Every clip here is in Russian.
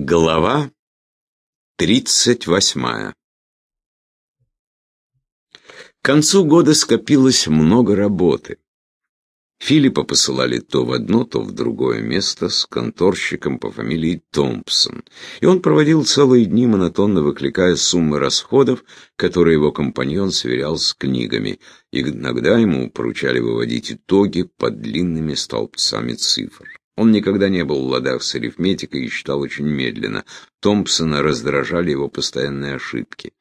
Глава тридцать восьмая К концу года скопилось много работы. Филиппа посылали то в одно, то в другое место с конторщиком по фамилии Томпсон, и он проводил целые дни, монотонно выкликая суммы расходов, которые его компаньон сверял с книгами. Иногда ему поручали выводить итоги под длинными столбцами цифр. Он никогда не был в ладах с арифметикой и считал очень медленно. Томпсона раздражали его постоянные ошибки.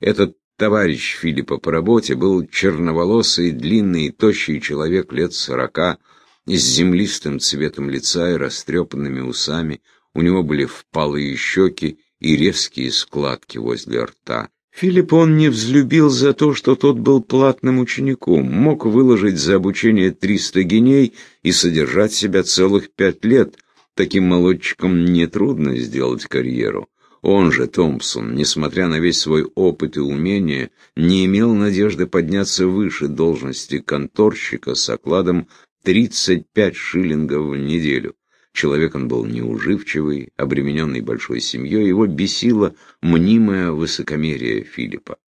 Этот товарищ Филиппа по работе был черноволосый, длинный и тощий человек лет сорока, с землистым цветом лица и растрепанными усами. У него были впалые щеки и резкие складки возле рта. Филипп он не взлюбил за то, что тот был платным учеником, мог выложить за обучение 300 геней и содержать себя целых пять лет. Таким молодчиком нетрудно сделать карьеру. Он же, Томпсон, несмотря на весь свой опыт и умения, не имел надежды подняться выше должности конторщика с окладом 35 шиллингов в неделю. Человек он был неуживчивый, обремененный большой семьей, его бесило мнимое высокомерие Филиппа.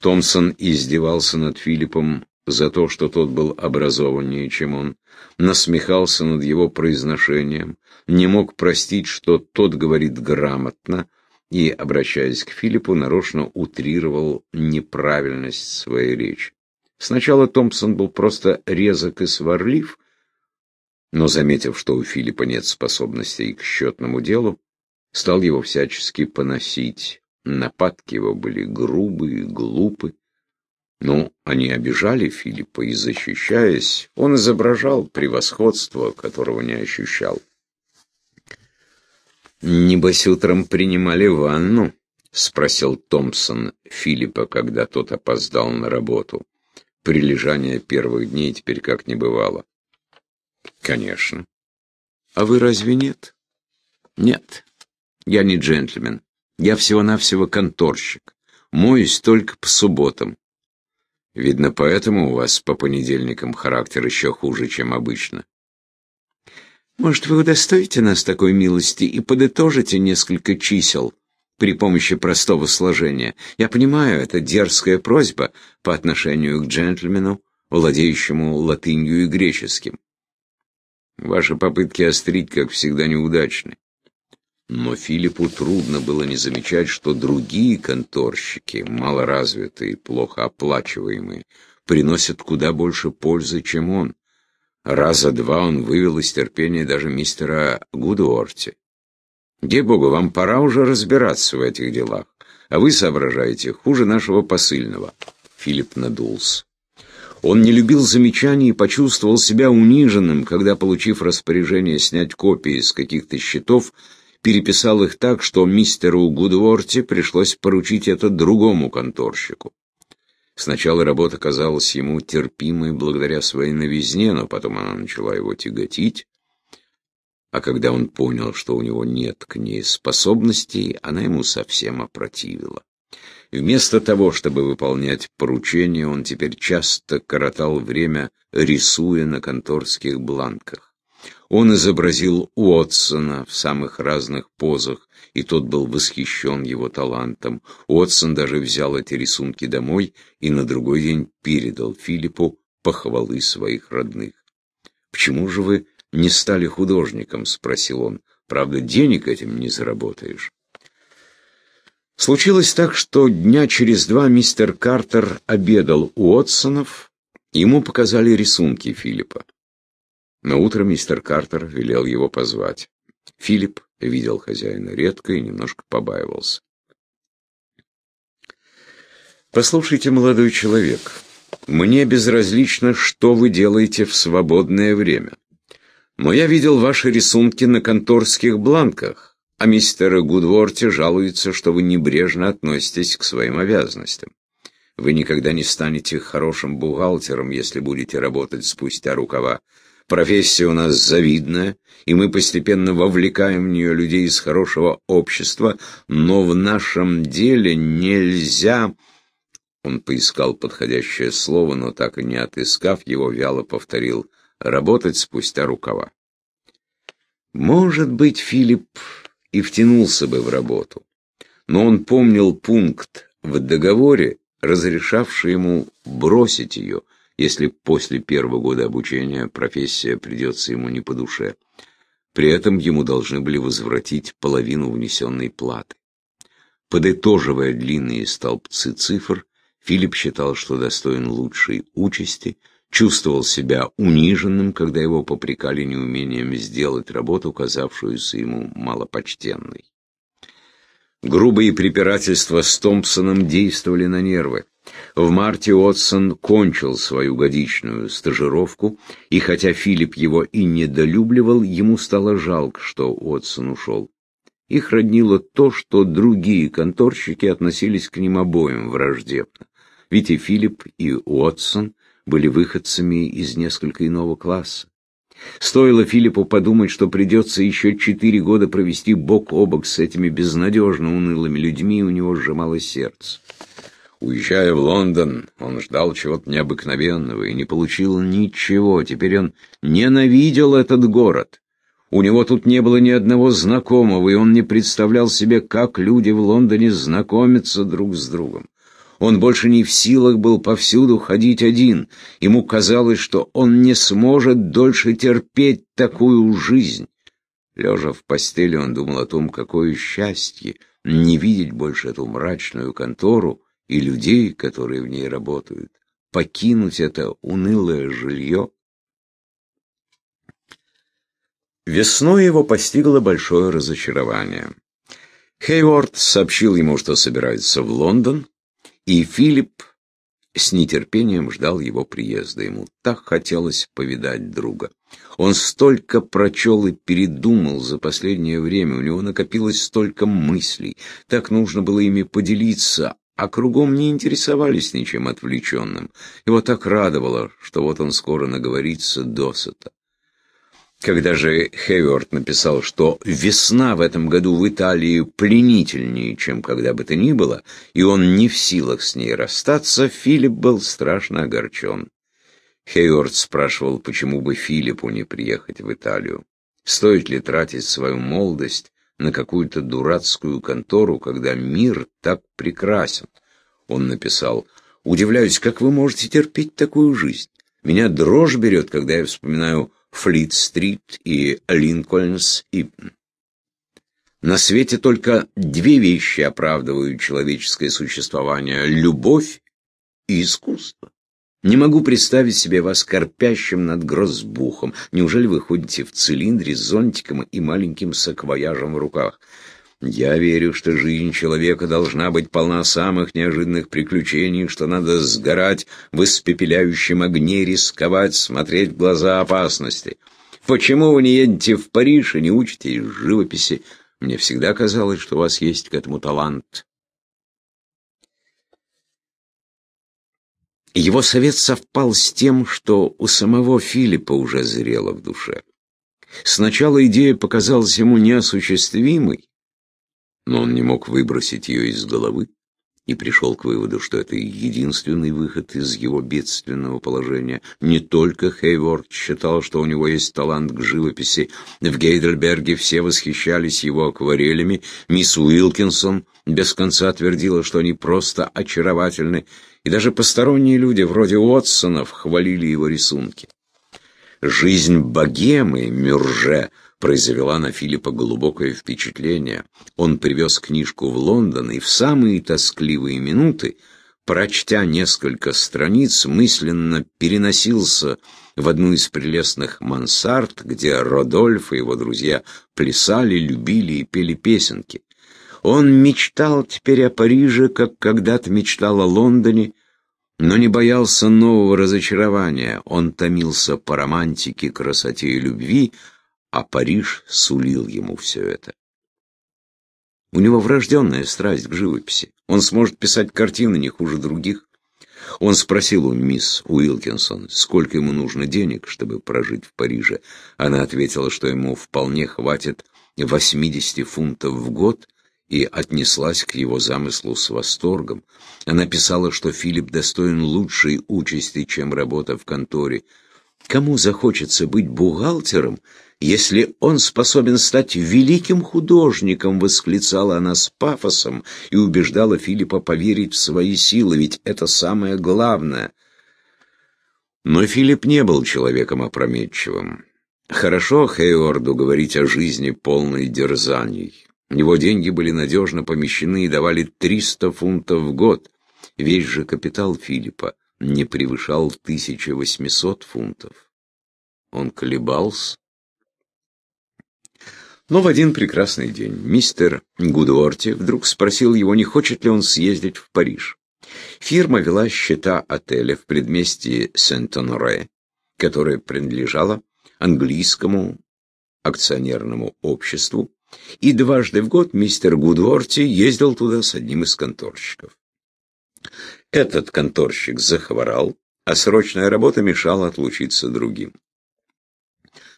Томпсон издевался над Филиппом за то, что тот был образованнее, чем он, насмехался над его произношением, не мог простить, что тот говорит грамотно, и, обращаясь к Филиппу, нарочно утрировал неправильность своей речи. Сначала Томпсон был просто резок и сварлив, но, заметив, что у Филиппа нет способностей к счетному делу, стал его всячески поносить. Нападки его были грубые, глупы. Но они обижали Филиппа, и, защищаясь, он изображал превосходство, которого не ощущал. «Небось, утром принимали ванну?» — спросил Томпсон Филиппа, когда тот опоздал на работу. Прилежание первых дней теперь как не бывало. Конечно. А вы разве нет? Нет. Я не джентльмен. Я всего-навсего конторщик. Моюсь только по субботам. Видно, поэтому у вас по понедельникам характер еще хуже, чем обычно. Может, вы удостоите нас такой милости и подытожите несколько чисел при помощи простого сложения? Я понимаю, это дерзкая просьба по отношению к джентльмену, владеющему латынью и греческим. Ваши попытки острить, как всегда, неудачны. Но Филиппу трудно было не замечать, что другие конторщики, малоразвитые, плохо оплачиваемые, приносят куда больше пользы, чем он. Раза два он вывел из терпения даже мистера Гудуорти. Ей-богу, вам пора уже разбираться в этих делах, а вы соображаете хуже нашего посыльного. Филипп надулся. Он не любил замечаний и почувствовал себя униженным, когда, получив распоряжение снять копии из каких-то счетов, переписал их так, что мистеру Гудворти пришлось поручить это другому конторщику. Сначала работа казалась ему терпимой благодаря своей новизне, но потом она начала его тяготить. А когда он понял, что у него нет к ней способностей, она ему совсем опротивила. Вместо того, чтобы выполнять поручения, он теперь часто коротал время, рисуя на конторских бланках. Он изобразил Уотсона в самых разных позах, и тот был восхищен его талантом. Уотсон даже взял эти рисунки домой и на другой день передал Филиппу похвалы своих родных. «Почему же вы не стали художником?» — спросил он. «Правда, денег этим не заработаешь». Случилось так, что дня через два мистер Картер обедал у Отсонов, ему показали рисунки Филиппа. На утро мистер Картер велел его позвать. Филипп видел хозяина редко и немножко побаивался. «Послушайте, молодой человек, мне безразлично, что вы делаете в свободное время. Но я видел ваши рисунки на конторских бланках а мистер Гудворти жалуется, что вы небрежно относитесь к своим обязанностям. Вы никогда не станете хорошим бухгалтером, если будете работать спустя рукава. Профессия у нас завидная, и мы постепенно вовлекаем в нее людей из хорошего общества, но в нашем деле нельзя... Он поискал подходящее слово, но так и не отыскав его, вяло повторил «работать спустя рукава». Может быть, Филипп и втянулся бы в работу. Но он помнил пункт в договоре, разрешавший ему бросить ее, если после первого года обучения профессия придется ему не по душе. При этом ему должны были возвратить половину внесенной платы. Подытоживая длинные столбцы цифр, Филипп считал, что достоин лучшей участи, чувствовал себя униженным, когда его попрекали неумением сделать работу, казавшуюся ему малопочтенной. Грубые препирательства с Томпсоном действовали на нервы. В марте Отсон кончил свою годичную стажировку, и хотя Филипп его и недолюбливал, ему стало жалко, что Отсон ушел. Их роднило то, что другие конторщики относились к ним обоим враждебно. Ведь и Филипп, и Уотсон были выходцами из несколько иного класса. Стоило Филиппу подумать, что придется еще четыре года провести бок о бок с этими безнадежно унылыми людьми, у него сжималось сердце. Уезжая в Лондон, он ждал чего-то необыкновенного и не получил ничего. Теперь он ненавидел этот город. У него тут не было ни одного знакомого, и он не представлял себе, как люди в Лондоне знакомятся друг с другом. Он больше не в силах был повсюду ходить один. Ему казалось, что он не сможет дольше терпеть такую жизнь. Лежа в постели, он думал о том, какое счастье не видеть больше эту мрачную контору, и людей, которые в ней работают, покинуть это унылое жилье. Весной его постигло большое разочарование. Хейворд сообщил ему, что собирается в Лондон, и Филипп с нетерпением ждал его приезда. Ему так хотелось повидать друга. Он столько прочел и передумал за последнее время, у него накопилось столько мыслей, так нужно было ими поделиться, а кругом не интересовались ничем отвлеченным. Его так радовало, что вот он скоро наговорится досыта. Когда же Хейворд написал, что весна в этом году в Италии пленительнее, чем когда бы то ни было, и он не в силах с ней расстаться, Филипп был страшно огорчен. Хейворд спрашивал, почему бы Филиппу не приехать в Италию. Стоит ли тратить свою молодость на какую-то дурацкую контору, когда мир так прекрасен. Он написал, «Удивляюсь, как вы можете терпеть такую жизнь. Меня дрожь берет, когда я вспоминаю Флит-стрит и Линкольнс и... На свете только две вещи оправдывают человеческое существование — любовь и искусство. Не могу представить себе вас корпящим над грозбухом. Неужели вы ходите в цилиндре с зонтиком и маленьким саквояжем в руках? Я верю, что жизнь человека должна быть полна самых неожиданных приключений, что надо сгорать в испепеляющем огне, рисковать, смотреть в глаза опасности. Почему вы не едете в Париж и не учитесь живописи? Мне всегда казалось, что у вас есть к этому талант. Его совет совпал с тем, что у самого Филиппа уже зрело в душе. Сначала идея показалась ему неосуществимой, но он не мог выбросить ее из головы и пришел к выводу, что это единственный выход из его бедственного положения. Не только Хейворд считал, что у него есть талант к живописи. В Гейдельберге все восхищались его акварелями. Мисс Уилкинсон без конца твердила, что они просто очаровательны и даже посторонние люди, вроде Уотсонов, хвалили его рисунки. Жизнь богемы Мюрже произвела на Филиппа глубокое впечатление. Он привез книжку в Лондон и в самые тоскливые минуты, прочтя несколько страниц, мысленно переносился в одну из прелестных мансард, где Родольф и его друзья плясали, любили и пели песенки. Он мечтал теперь о Париже, как когда-то мечтал о Лондоне, но не боялся нового разочарования. Он томился по романтике, красоте и любви, а Париж сулил ему все это. У него врожденная страсть к живописи. Он сможет писать картины не хуже других. Он спросил у мисс Уилкинсон, сколько ему нужно денег, чтобы прожить в Париже. Она ответила, что ему вполне хватит 80 фунтов в год и отнеслась к его замыслу с восторгом. Она писала, что Филипп достоин лучшей участи, чем работа в конторе. Кому захочется быть бухгалтером, если он способен стать великим художником, восклицала она с пафосом и убеждала Филиппа поверить в свои силы, ведь это самое главное. Но Филипп не был человеком опрометчивым. Хорошо Хейорду говорить о жизни полной дерзаний. Его деньги были надежно помещены и давали 300 фунтов в год. Весь же капитал Филиппа не превышал 1800 фунтов. Он колебался. Но в один прекрасный день мистер Гудуорти вдруг спросил его, не хочет ли он съездить в Париж. Фирма вела счета отеля в предместье Сент-Оноре, которое принадлежало английскому акционерному обществу, и дважды в год мистер Гудворти ездил туда с одним из конторщиков. Этот конторщик захворал, а срочная работа мешала отлучиться другим.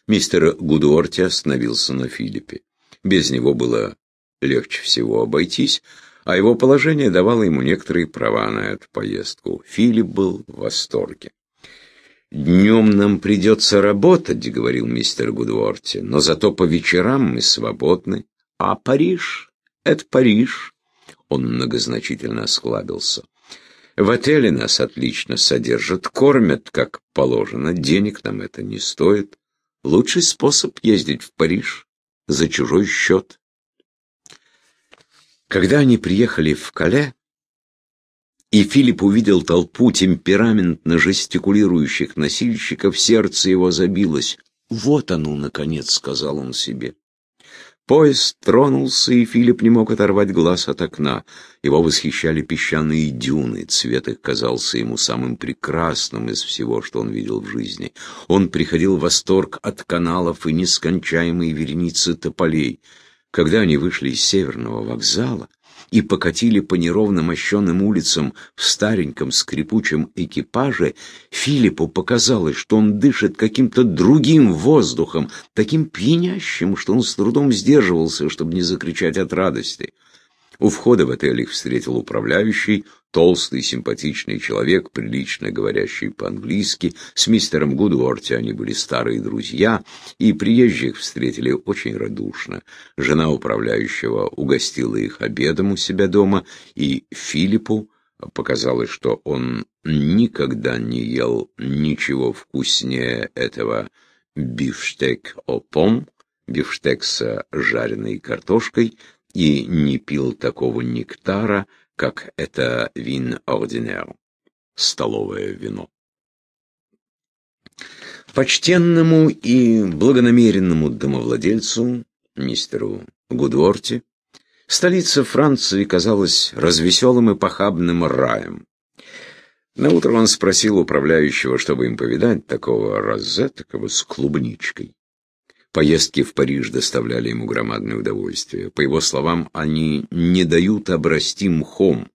Мистер Гудворти остановился на Филиппе. Без него было легче всего обойтись, а его положение давало ему некоторые права на эту поездку. Филипп был в восторге. «Днем нам придется работать», — говорил мистер Гудворти, «но зато по вечерам мы свободны. А Париж — это Париж». Он многозначительно осклабился. «В отеле нас отлично содержат, кормят, как положено, денег нам это не стоит. Лучший способ ездить в Париж за чужой счет». Когда они приехали в Кале, и Филипп увидел толпу темпераментно жестикулирующих носильщиков, сердце его забилось. «Вот оно, наконец», — сказал он себе. Поезд тронулся, и Филипп не мог оторвать глаз от окна. Его восхищали песчаные дюны, цвет их казался ему самым прекрасным из всего, что он видел в жизни. Он приходил в восторг от каналов и нескончаемой вереницы тополей. Когда они вышли из северного вокзала, и покатили по неровно мощенным улицам в стареньком скрипучем экипаже, Филиппу показалось, что он дышит каким-то другим воздухом, таким пьянящим, что он с трудом сдерживался, чтобы не закричать от радости. У входа в отель их встретил управляющий, толстый, симпатичный человек, прилично говорящий по-английски. С мистером Гудворти они были старые друзья, и приезжих встретили очень радушно. Жена управляющего угостила их обедом у себя дома, и Филиппу показалось, что он никогда не ел ничего вкуснее этого бифштек с жареной картошкой, и не пил такого нектара, как это вин ординер, столовое вино. Почтенному и благонамеренному домовладельцу, мистеру Гудворти, столица Франции казалась развеселым и похабным раем. На утро он спросил управляющего, чтобы им повидать такого розетокого с клубничкой. Поездки в Париж доставляли ему громадное удовольствие. По его словам, они не дают обрасти мхом.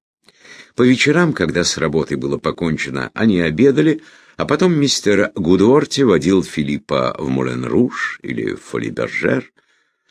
По вечерам, когда с работой было покончено, они обедали, а потом мистер Гудворти водил Филиппа в Мулен-Руш или в Фолибержер,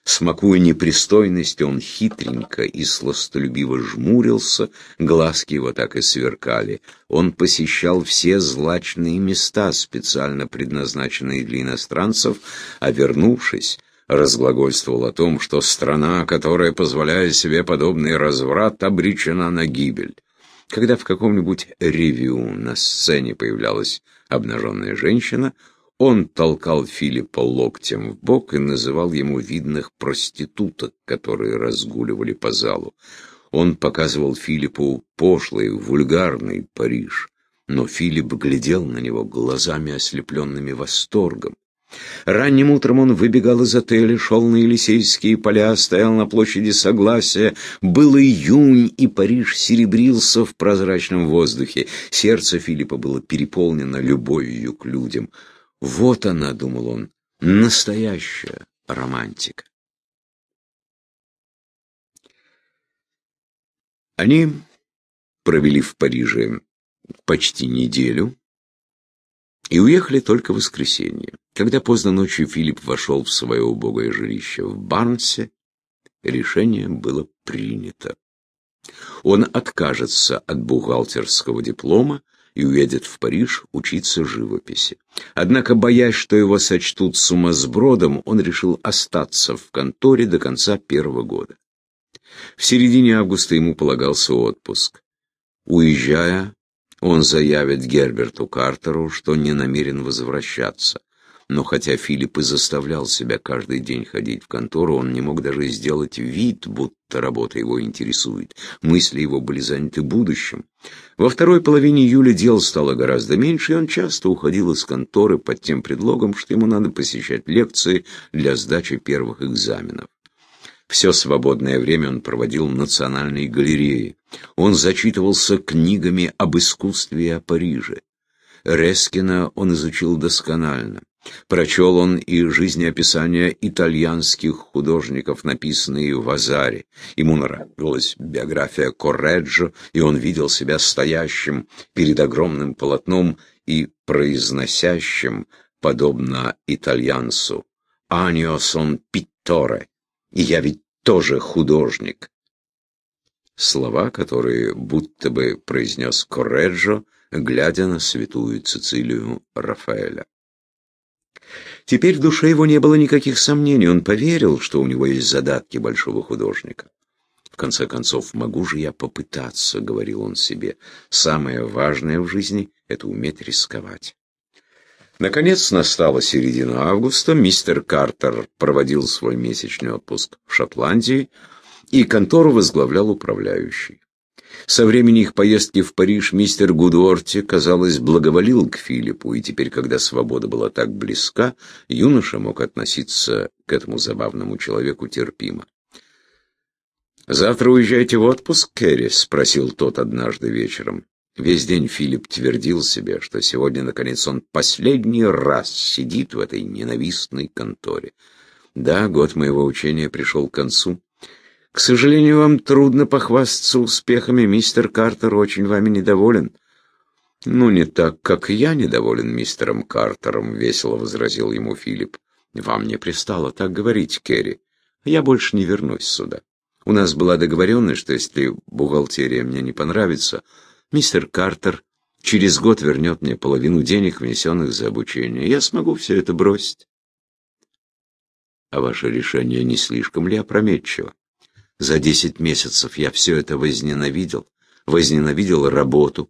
Смакуя непристойность, он хитренько и сластолюбиво жмурился, глазки его так и сверкали. Он посещал все злачные места, специально предназначенные для иностранцев, а вернувшись, разглагольствовал о том, что страна, которая позволяет себе подобный разврат, обречена на гибель. Когда в каком-нибудь ревью на сцене появлялась обнаженная женщина, он толкал Филиппа локтем в бок и называл ему видных проституток, которые разгуливали по залу. Он показывал Филиппу пошлый, вульгарный Париж, но Филипп глядел на него глазами, ослепленными восторгом. Ранним утром он выбегал из отеля, шел на Елисейские поля, стоял на площади Согласия. Был июнь, и Париж серебрился в прозрачном воздухе. Сердце Филиппа было переполнено любовью к людям. Вот она, думал он, настоящая романтика. Они провели в Париже почти неделю и уехали только в воскресенье. Когда поздно ночью Филипп вошел в свое убогое жилище в Барнсе, решение было принято. Он откажется от бухгалтерского диплома и уедет в Париж учиться живописи. Однако, боясь, что его сочтут сумасбродом, он решил остаться в конторе до конца первого года. В середине августа ему полагался отпуск. Уезжая, он заявит Герберту Картеру, что не намерен возвращаться. Но хотя Филипп и заставлял себя каждый день ходить в контору, он не мог даже сделать вид, будто работа его интересует. Мысли его были заняты будущим. Во второй половине июля дел стало гораздо меньше, и он часто уходил из конторы под тем предлогом, что ему надо посещать лекции для сдачи первых экзаменов. Все свободное время он проводил в Национальной галерее. Он зачитывался книгами об искусстве и о Париже. Рескина он изучил досконально. Прочел он и жизнеописания итальянских художников, написанные в Азаре. Ему нравилась биография Корреджо, и он видел себя стоящим перед огромным полотном и произносящим, подобно итальянцу, «Анио сон питторе», я ведь тоже художник. Слова, которые будто бы произнес Корреджо, глядя на святую Цицилию Рафаэля. Теперь в душе его не было никаких сомнений, он поверил, что у него есть задатки большого художника. «В конце концов, могу же я попытаться», — говорил он себе. «Самое важное в жизни — это уметь рисковать». Наконец настала середина августа, мистер Картер проводил свой месячный отпуск в Шотландии, и контору возглавлял управляющий. Со времени их поездки в Париж мистер Гудуорти, казалось, благоволил к Филиппу, и теперь, когда свобода была так близка, юноша мог относиться к этому забавному человеку терпимо. «Завтра уезжаете в отпуск, Керри?» — спросил тот однажды вечером. Весь день Филипп твердил себе, что сегодня, наконец, он последний раз сидит в этой ненавистной конторе. Да, год моего учения пришел к концу. К сожалению, вам трудно похвастаться успехами, мистер Картер очень вами недоволен. Ну, не так, как я недоволен мистером Картером, весело возразил ему Филипп. Вам не пристало так говорить, Керри. Я больше не вернусь сюда. У нас была договоренность, что если бухгалтерия мне не понравится, мистер Картер через год вернет мне половину денег, внесенных за обучение. Я смогу все это бросить. А ваше решение не слишком ли опрометчиво? За десять месяцев я все это возненавидел. Возненавидел работу,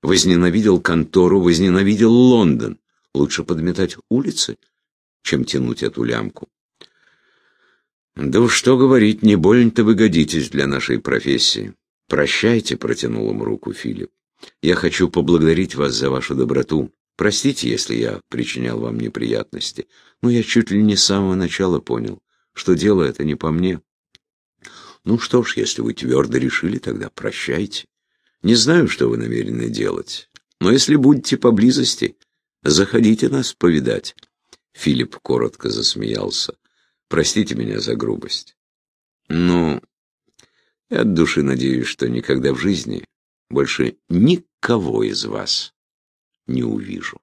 возненавидел контору, возненавидел Лондон. Лучше подметать улицы, чем тянуть эту лямку. Да уж что говорить, не больно-то вы годитесь для нашей профессии. Прощайте, протянул ему руку Филипп. Я хочу поблагодарить вас за вашу доброту. Простите, если я причинял вам неприятности, но я чуть ли не с самого начала понял, что дело это не по мне. Ну что ж, если вы твердо решили, тогда прощайте. Не знаю, что вы намерены делать, но если будете поблизости, заходите нас повидать. Филипп коротко засмеялся. Простите меня за грубость. Ну, я от души надеюсь, что никогда в жизни больше никого из вас не увижу.